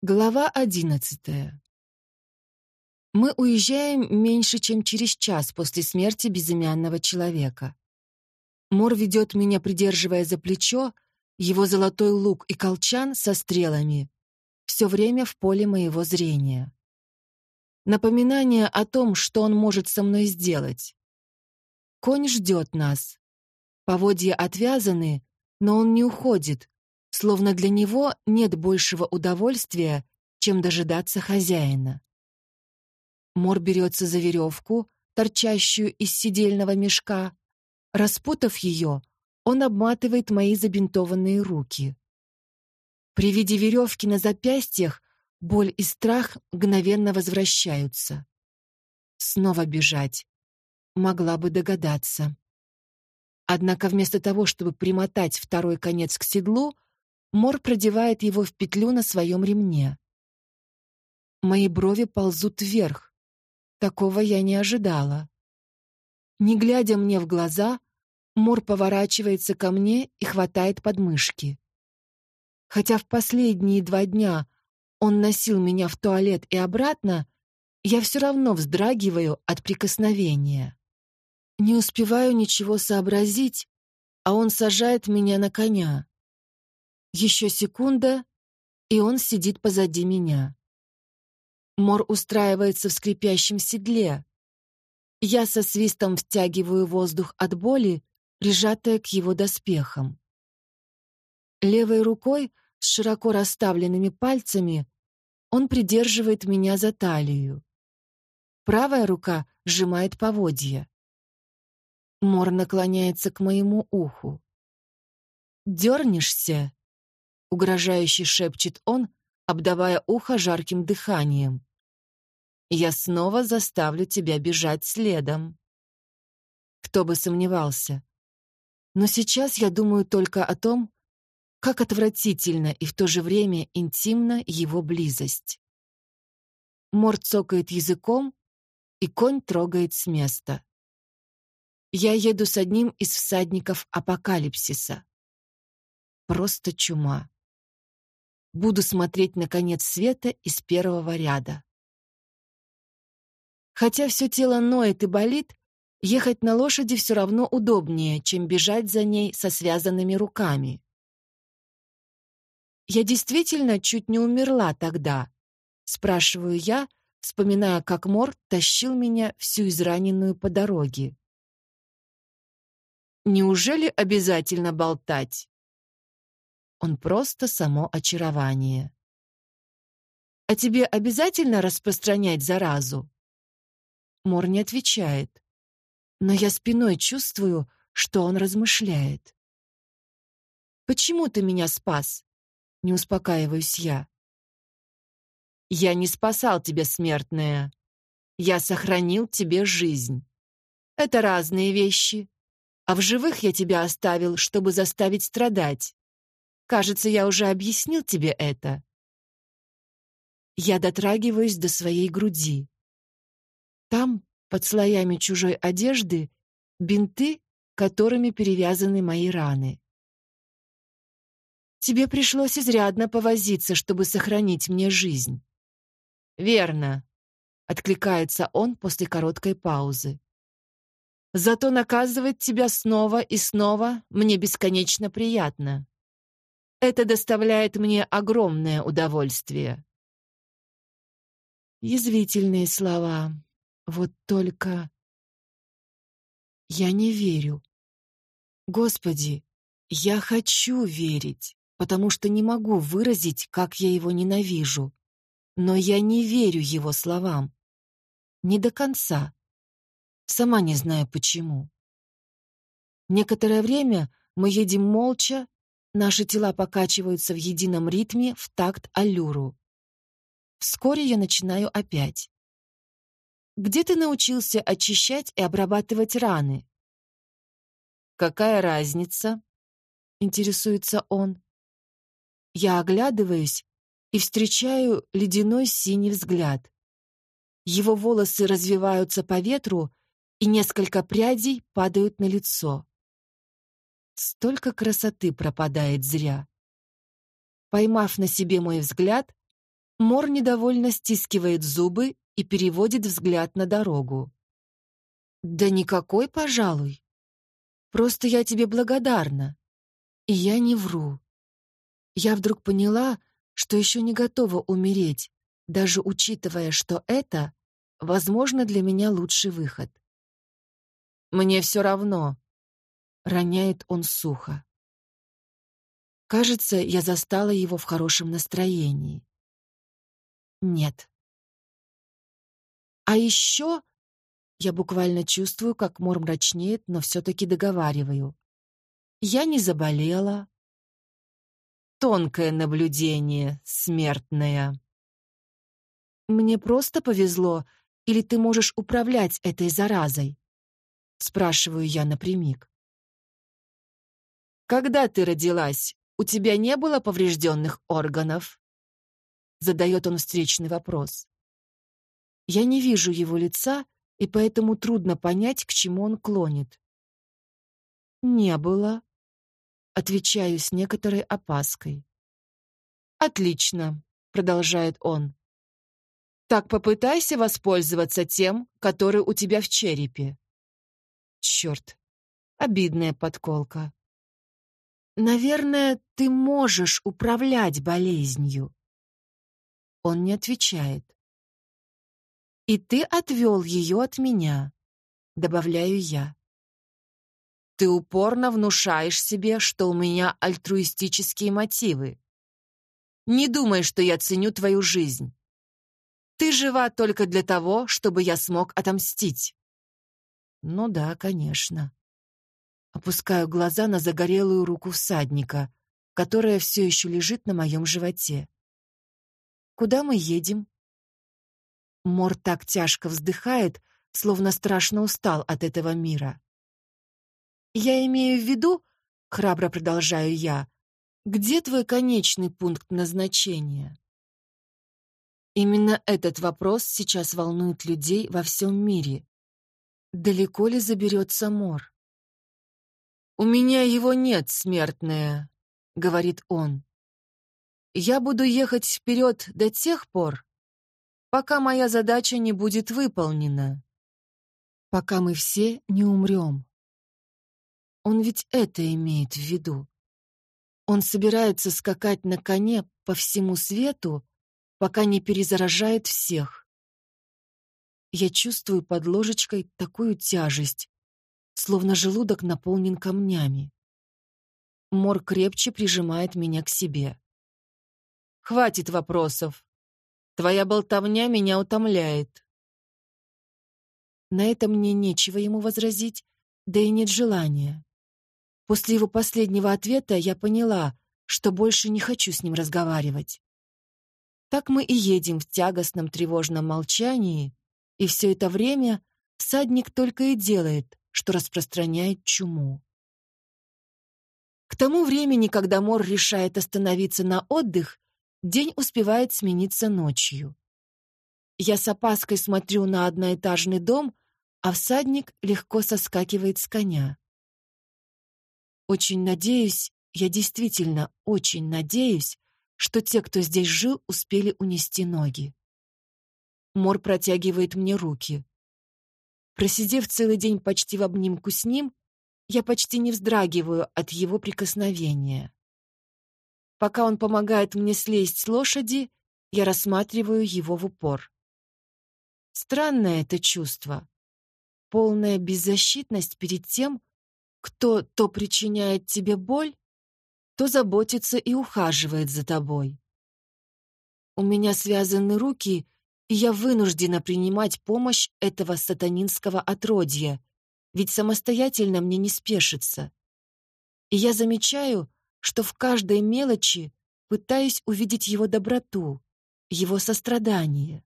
Глава одиннадцатая. Мы уезжаем меньше, чем через час после смерти безымянного человека. Мор ведет меня, придерживая за плечо, его золотой лук и колчан со стрелами, все время в поле моего зрения. Напоминание о том, что он может со мной сделать. Конь ждет нас. Поводья отвязаны, но он не уходит, словно для него нет большего удовольствия, чем дожидаться хозяина. Мор берется за веревку, торчащую из сидельного мешка. Распутав ее, он обматывает мои забинтованные руки. При виде веревки на запястьях боль и страх мгновенно возвращаются. Снова бежать. Могла бы догадаться. Однако вместо того, чтобы примотать второй конец к седлу, Мор продевает его в петлю на своем ремне. Мои брови ползут вверх. Такого я не ожидала. Не глядя мне в глаза, Мор поворачивается ко мне и хватает подмышки. Хотя в последние два дня он носил меня в туалет и обратно, я все равно вздрагиваю от прикосновения. Не успеваю ничего сообразить, а он сажает меня на коня. Еще секунда, и он сидит позади меня. Мор устраивается в скрипящем седле. Я со свистом втягиваю воздух от боли, прижатая к его доспехам. Левой рукой с широко расставленными пальцами он придерживает меня за талию. Правая рука сжимает поводья. Мор наклоняется к моему уху. «Дернешься?» — угрожающе шепчет он, обдавая ухо жарким дыханием. «Я снова заставлю тебя бежать следом». Кто бы сомневался. Но сейчас я думаю только о том, как отвратительно и в то же время интимна его близость. Мор цокает языком, и конь трогает с места. Я еду с одним из всадников апокалипсиса. Просто чума. Буду смотреть на конец света из первого ряда. Хотя все тело ноет и болит, ехать на лошади все равно удобнее, чем бежать за ней со связанными руками. «Я действительно чуть не умерла тогда», — спрашиваю я, вспоминая, как Мор тащил меня всю израненную по дороге. «Неужели обязательно болтать?» Он просто само очарование. «А тебе обязательно распространять заразу?» Мор не отвечает, но я спиной чувствую, что он размышляет. «Почему ты меня спас?» — не успокаиваюсь я. «Я не спасал тебя, смертная. Я сохранил тебе жизнь. Это разные вещи. А в живых я тебя оставил, чтобы заставить страдать. Кажется, я уже объяснил тебе это. Я дотрагиваюсь до своей груди. Там, под слоями чужой одежды, бинты, которыми перевязаны мои раны. Тебе пришлось изрядно повозиться, чтобы сохранить мне жизнь. Верно, откликается он после короткой паузы. Зато наказывать тебя снова и снова мне бесконечно приятно. Это доставляет мне огромное удовольствие. Язвительные слова. Вот только... Я не верю. Господи, я хочу верить, потому что не могу выразить, как я его ненавижу. Но я не верю его словам. Не до конца. Сама не знаю почему. Некоторое время мы едем молча, Наши тела покачиваются в едином ритме в такт аллюру. Вскоре я начинаю опять. Где ты научился очищать и обрабатывать раны? Какая разница? Интересуется он. Я оглядываюсь и встречаю ледяной синий взгляд. Его волосы развиваются по ветру, и несколько прядей падают на лицо. Столько красоты пропадает зря. Поймав на себе мой взгляд, Мор недовольно стискивает зубы и переводит взгляд на дорогу. «Да никакой, пожалуй. Просто я тебе благодарна. И я не вру. Я вдруг поняла, что еще не готова умереть, даже учитывая, что это, возможно, для меня лучший выход. «Мне все равно», — роняет он сухо. Кажется, я застала его в хорошем настроении. Нет. А еще я буквально чувствую, как Мор мрачнеет, но все-таки договариваю. Я не заболела. Тонкое наблюдение, смертное. Мне просто повезло, или ты можешь управлять этой заразой? Спрашиваю я напрямик. Когда ты родилась, у тебя не было поврежденных органов? Задает он встречный вопрос. Я не вижу его лица, и поэтому трудно понять, к чему он клонит. «Не было», — отвечаю с некоторой опаской. «Отлично», — продолжает он. «Так попытайся воспользоваться тем, который у тебя в черепе». Черт, обидная подколка. «Наверное, ты можешь управлять болезнью». Он не отвечает. «И ты отвел ее от меня», — добавляю я. «Ты упорно внушаешь себе, что у меня альтруистические мотивы. Не думай, что я ценю твою жизнь. Ты жива только для того, чтобы я смог отомстить». «Ну да, конечно». Опускаю глаза на загорелую руку всадника, которая все еще лежит на моем животе. «Куда мы едем?» Мор так тяжко вздыхает, словно страшно устал от этого мира. «Я имею в виду, — храбро продолжаю я, — где твой конечный пункт назначения?» Именно этот вопрос сейчас волнует людей во всем мире. Далеко ли заберется Мор? «У меня его нет, смертная», — говорит он. «Я буду ехать вперед до тех пор, пока моя задача не будет выполнена, пока мы все не умрем. Он ведь это имеет в виду. Он собирается скакать на коне по всему свету, пока не перезаражает всех. Я чувствую под ложечкой такую тяжесть, словно желудок наполнен камнями. Мор крепче прижимает меня к себе. «Хватит вопросов. Твоя болтовня меня утомляет». На это мне нечего ему возразить, да и нет желания. После его последнего ответа я поняла, что больше не хочу с ним разговаривать. Так мы и едем в тягостном тревожном молчании, и все это время всадник только и делает, что распространяет чуму. К тому времени, когда Мор решает остановиться на отдых, День успевает смениться ночью. Я с опаской смотрю на одноэтажный дом, а всадник легко соскакивает с коня. Очень надеюсь, я действительно очень надеюсь, что те, кто здесь жил, успели унести ноги. Мор протягивает мне руки. Просидев целый день почти в обнимку с ним, я почти не вздрагиваю от его прикосновения. Пока он помогает мне слезть с лошади, я рассматриваю его в упор. Странное это чувство. Полная беззащитность перед тем, кто то причиняет тебе боль, то заботится и ухаживает за тобой. У меня связаны руки, я вынуждена принимать помощь этого сатанинского отродья, ведь самостоятельно мне не спешится. И я замечаю, что в каждой мелочи пытаюсь увидеть его доброту, его сострадание.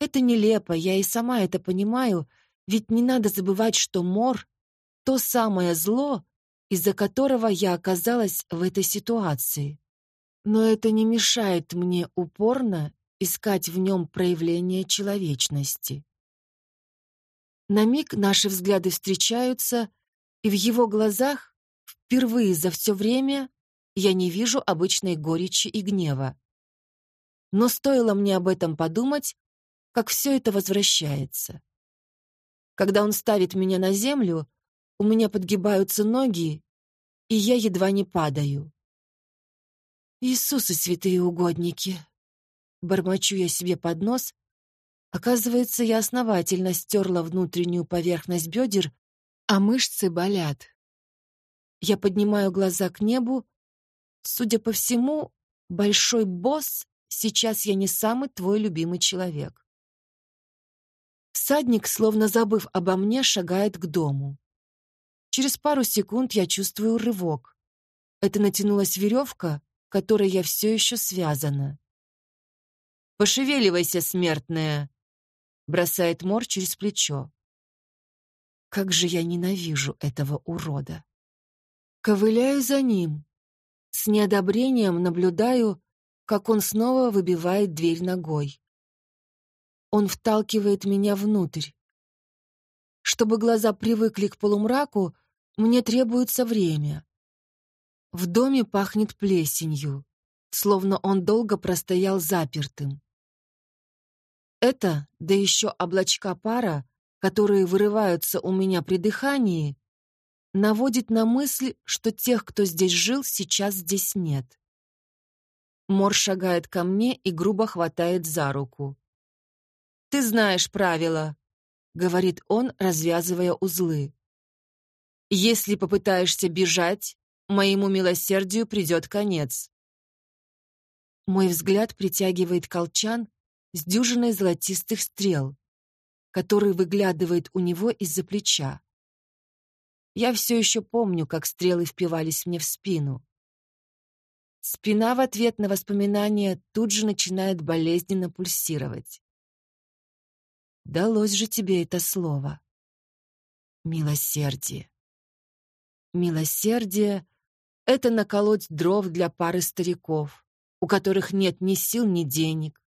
Это нелепо, я и сама это понимаю, ведь не надо забывать, что Мор — то самое зло, из-за которого я оказалась в этой ситуации. Но это не мешает мне упорно искать в нем проявление человечности. На миг наши взгляды встречаются, и в его глазах Впервые за все время я не вижу обычной горечи и гнева. Но стоило мне об этом подумать, как все это возвращается. Когда он ставит меня на землю, у меня подгибаются ноги, и я едва не падаю. Иисусы, святые угодники! Бормочу я себе под нос. Оказывается, я основательно стерла внутреннюю поверхность бедер, а мышцы болят. Я поднимаю глаза к небу. Судя по всему, большой босс, сейчас я не самый твой любимый человек. Всадник, словно забыв обо мне, шагает к дому. Через пару секунд я чувствую рывок. Это натянулась веревка, которой я все еще связана. «Пошевеливайся, смертная!» — бросает Мор через плечо. Как же я ненавижу этого урода. Ковыляю за ним. С неодобрением наблюдаю, как он снова выбивает дверь ногой. Он вталкивает меня внутрь. Чтобы глаза привыкли к полумраку, мне требуется время. В доме пахнет плесенью, словно он долго простоял запертым. Это, да еще облачка пара, которые вырываются у меня при дыхании, наводит на мысль, что тех, кто здесь жил, сейчас здесь нет. Мор шагает ко мне и грубо хватает за руку. «Ты знаешь правила», — говорит он, развязывая узлы. «Если попытаешься бежать, моему милосердию придет конец». Мой взгляд притягивает колчан с дюжиной золотистых стрел, который выглядывает у него из-за плеча. Я все еще помню, как стрелы впивались мне в спину. Спина в ответ на воспоминания тут же начинает болезненно пульсировать. Далось же тебе это слово. Милосердие. Милосердие — это наколоть дров для пары стариков, у которых нет ни сил, ни денег.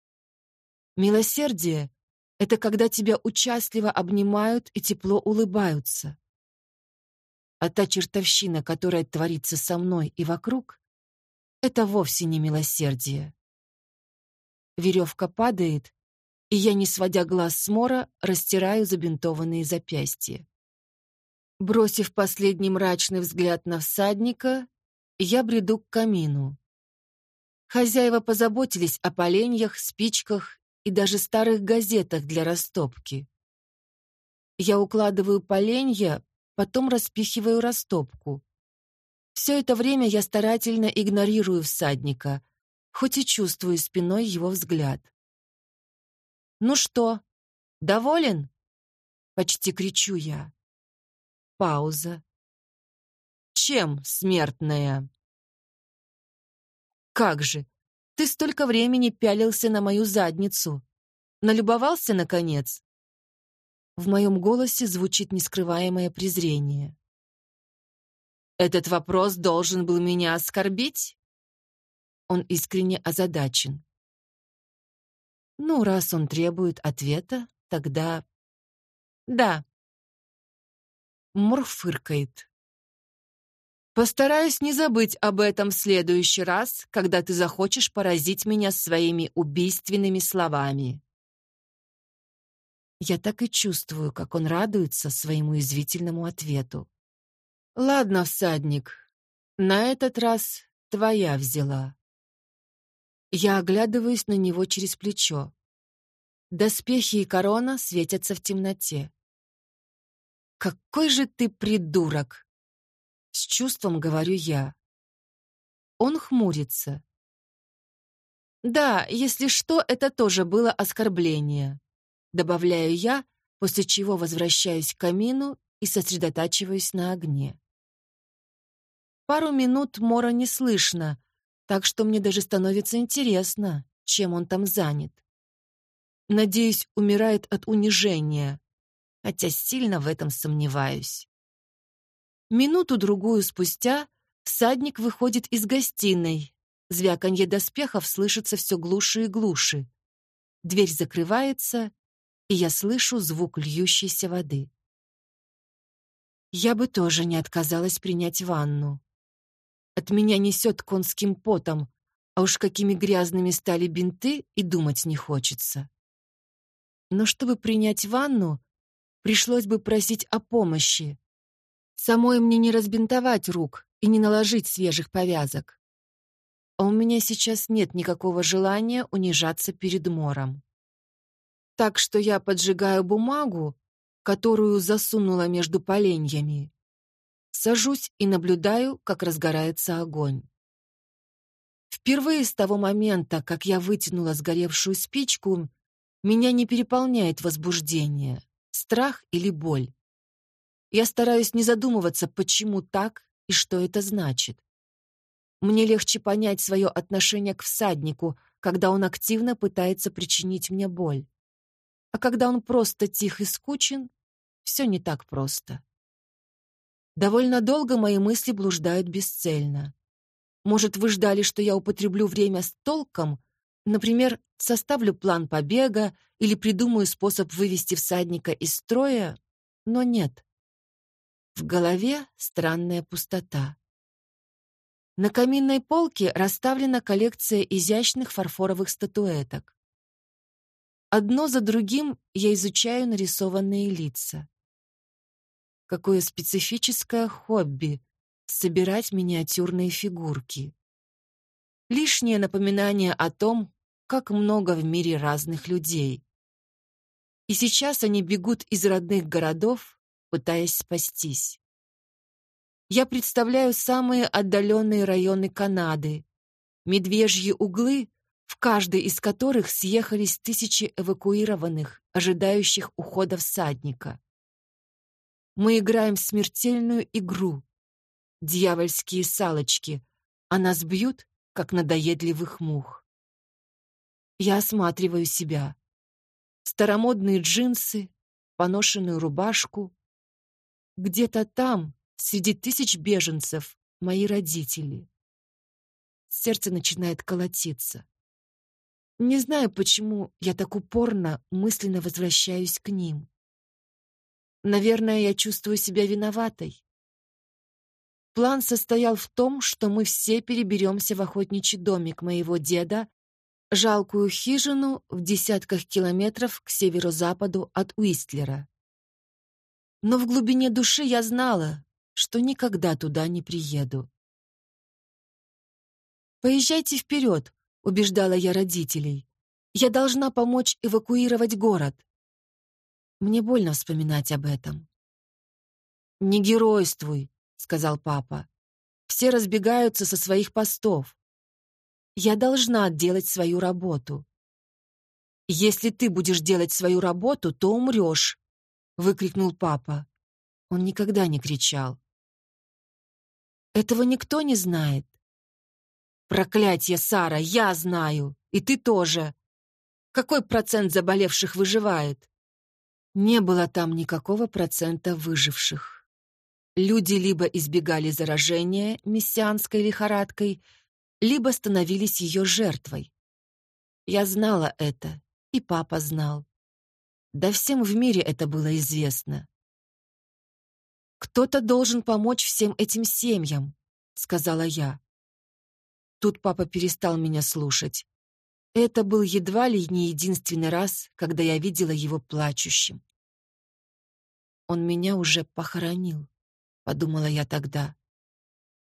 Милосердие — это когда тебя участливо обнимают и тепло улыбаются. А та чертовщина, которая творится со мной и вокруг, это вовсе не милосердие. Веревка падает, и я, не сводя глаз с Мора, растираю забинтованные запястья. Бросив последний мрачный взгляд на всадника, я бреду к камину. Хозяева позаботились о поленьях, спичках и даже старых газетах для растопки. Я укладываю поленья, потом распихиваю растопку. Все это время я старательно игнорирую всадника, хоть и чувствую спиной его взгляд. «Ну что, доволен?» Почти кричу я. Пауза. «Чем, смертная?» «Как же! Ты столько времени пялился на мою задницу. Налюбовался, наконец?» В моем голосе звучит нескрываемое презрение. «Этот вопрос должен был меня оскорбить?» Он искренне озадачен. Ну, раз он требует ответа, тогда... Да. Мур фыркает. Постараюсь не забыть об этом в следующий раз, когда ты захочешь поразить меня своими убийственными словами. Я так и чувствую, как он радуется своему извительному ответу. Ладно, всадник, на этот раз твоя взяла. Я оглядываюсь на него через плечо. Доспехи и корона светятся в темноте. «Какой же ты придурок!» С чувством говорю я. Он хмурится. «Да, если что, это тоже было оскорбление», добавляю я, после чего возвращаюсь к камину и сосредотачиваюсь на огне. Пару минут Мора не слышно, так что мне даже становится интересно, чем он там занят. Надеюсь, умирает от унижения, хотя сильно в этом сомневаюсь. Минуту-другую спустя всадник выходит из гостиной. Звяканье доспехов слышится все глуше и глуше. Дверь закрывается, и я слышу звук льющейся воды. Я бы тоже не отказалась принять ванну. От меня несет конским потом, А уж какими грязными стали бинты, и думать не хочется. Но чтобы принять ванну, пришлось бы просить о помощи. Самой мне не разбинтовать рук и не наложить свежих повязок. А у меня сейчас нет никакого желания унижаться перед Мором. Так что я поджигаю бумагу, которую засунула между поленьями. Сажусь и наблюдаю, как разгорается огонь. Впервые с того момента, как я вытянула сгоревшую спичку, меня не переполняет возбуждение, страх или боль. Я стараюсь не задумываться, почему так и что это значит. Мне легче понять свое отношение к всаднику, когда он активно пытается причинить мне боль. А когда он просто тих и скучен, все не так просто. Довольно долго мои мысли блуждают бесцельно. Может, вы ждали, что я употреблю время с толком? Например, составлю план побега или придумаю способ вывести всадника из строя? Но нет. В голове странная пустота. На каминной полке расставлена коллекция изящных фарфоровых статуэток. Одно за другим я изучаю нарисованные лица. Какое специфическое хобби — собирать миниатюрные фигурки. Лишнее напоминание о том, как много в мире разных людей. И сейчас они бегут из родных городов, пытаясь спастись. Я представляю самые отдаленные районы Канады, медвежьи углы, в каждой из которых съехались тысячи эвакуированных, ожидающих ухода всадника. Мы играем в смертельную игру. Дьявольские салочки, а нас бьют, как надоедливых мух. Я осматриваю себя. Старомодные джинсы, поношенную рубашку. Где-то там, среди тысяч беженцев, мои родители. Сердце начинает колотиться. Не знаю, почему я так упорно мысленно возвращаюсь к ним. Наверное, я чувствую себя виноватой. План состоял в том, что мы все переберемся в охотничий домик моего деда, жалкую хижину в десятках километров к северо-западу от Уистлера. Но в глубине души я знала, что никогда туда не приеду. «Поезжайте вперед», — убеждала я родителей. «Я должна помочь эвакуировать город». Мне больно вспоминать об этом. «Не геройствуй», — сказал папа. «Все разбегаются со своих постов. Я должна делать свою работу». «Если ты будешь делать свою работу, то умрешь», — выкрикнул папа. Он никогда не кричал. «Этого никто не знает». «Проклятье, Сара, я знаю, и ты тоже. Какой процент заболевших выживает?» Не было там никакого процента выживших. Люди либо избегали заражения мессианской лихорадкой, либо становились ее жертвой. Я знала это, и папа знал. Да всем в мире это было известно. «Кто-то должен помочь всем этим семьям», — сказала я. Тут папа перестал меня слушать. Это был едва ли не единственный раз, когда я видела его плачущим. Он меня уже похоронил, подумала я тогда.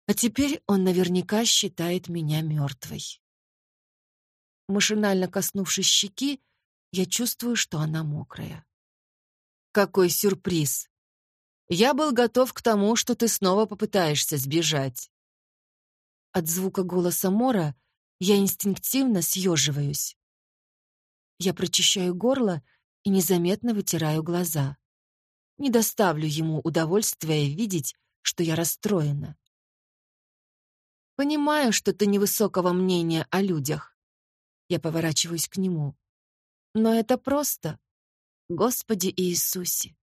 А теперь он наверняка считает меня мертвой. Машинально коснувшись щеки, я чувствую, что она мокрая. Какой сюрприз! Я был готов к тому, что ты снова попытаешься сбежать. От звука голоса Мора я инстинктивно съеживаюсь. Я прочищаю горло и незаметно вытираю глаза. Не доставлю ему удовольствия видеть, что я расстроена. Понимаю, что ты невысокого мнения о людях. Я поворачиваюсь к нему. Но это просто. Господи Иисусе.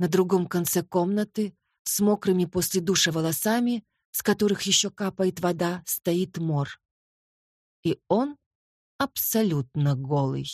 На другом конце комнаты, с мокрыми после душа волосами, с которых еще капает вода, стоит мор. И он абсолютно голый.